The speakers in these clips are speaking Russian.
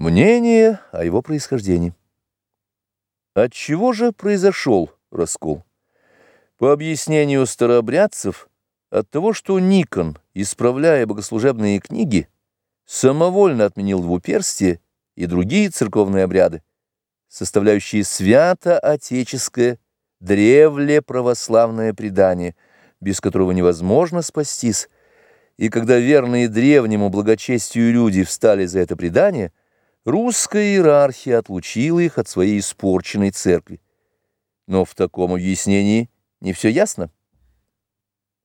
Мнение о его происхождении. От чего же произошел раскол? По объяснению старообрядцев, от того, что Никон, исправляя богослужебные книги, самовольно отменил двуперстие и другие церковные обряды, составляющие свято-отеческое, древле православное предание, без которого невозможно спастись, и когда верные древнему благочестию люди встали за это предание – Русская иерархия отлучила их от своей испорченной церкви. Но в таком объяснении не все ясно.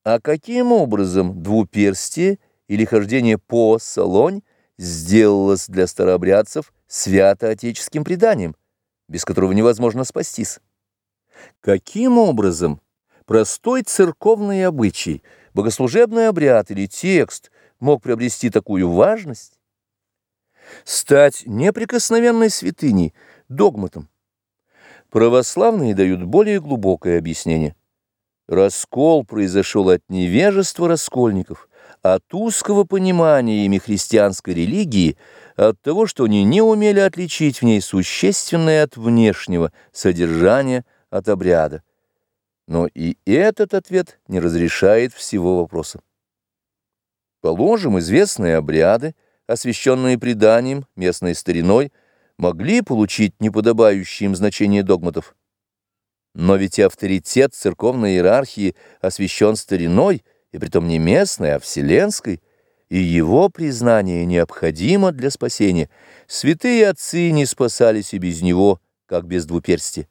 А каким образом двуперстие или хождение по солонь сделалось для старообрядцев свято-отеческим преданием, без которого невозможно спастись? Каким образом простой церковный обычай, богослужебный обряд или текст мог приобрести такую важность, стать неприкосновенной святыней, догматом. Православные дают более глубокое объяснение. Раскол произошел от невежества раскольников, от узкого понимания ими христианской религии, от того, что они не умели отличить в ней существенное от внешнего содержания от обряда. Но и этот ответ не разрешает всего вопроса. Положим, известные обряды, освященные преданием, местной стариной, могли получить неподобающее им значение догматов. Но ведь авторитет церковной иерархии освящен стариной, и притом не местной, а вселенской, и его признание необходимо для спасения. Святые отцы не спасались и без него, как без двуперсти.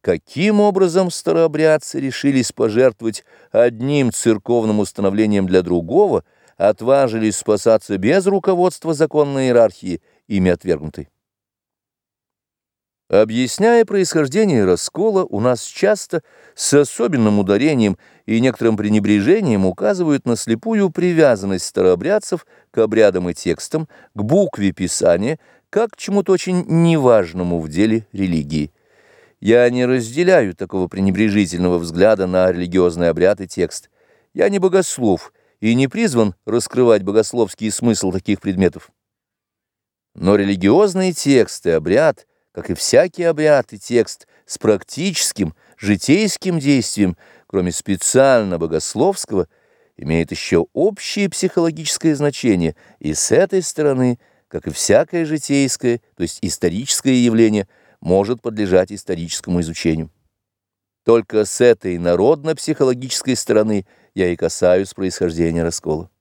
Каким образом старообрядцы решились пожертвовать одним церковным установлением для другого – отважились спасаться без руководства законной иерархии, ими отвергнутой. Объясняя происхождение раскола, у нас часто с особенным ударением и некоторым пренебрежением указывают на слепую привязанность старообрядцев к обрядам и текстам, к букве Писания, как к чему-то очень неважному в деле религии. Я не разделяю такого пренебрежительного взгляда на религиозный обряд и текст. Я не богослов и не призван раскрывать богословский смысл таких предметов. Но религиозные тексты, обряд, как и всякий обряд и текст с практическим, житейским действием, кроме специально богословского, имеет еще общее психологическое значение, и с этой стороны, как и всякое житейское, то есть историческое явление, может подлежать историческому изучению. Только с этой народно-психологической стороны я и касаюсь происхождения раскола.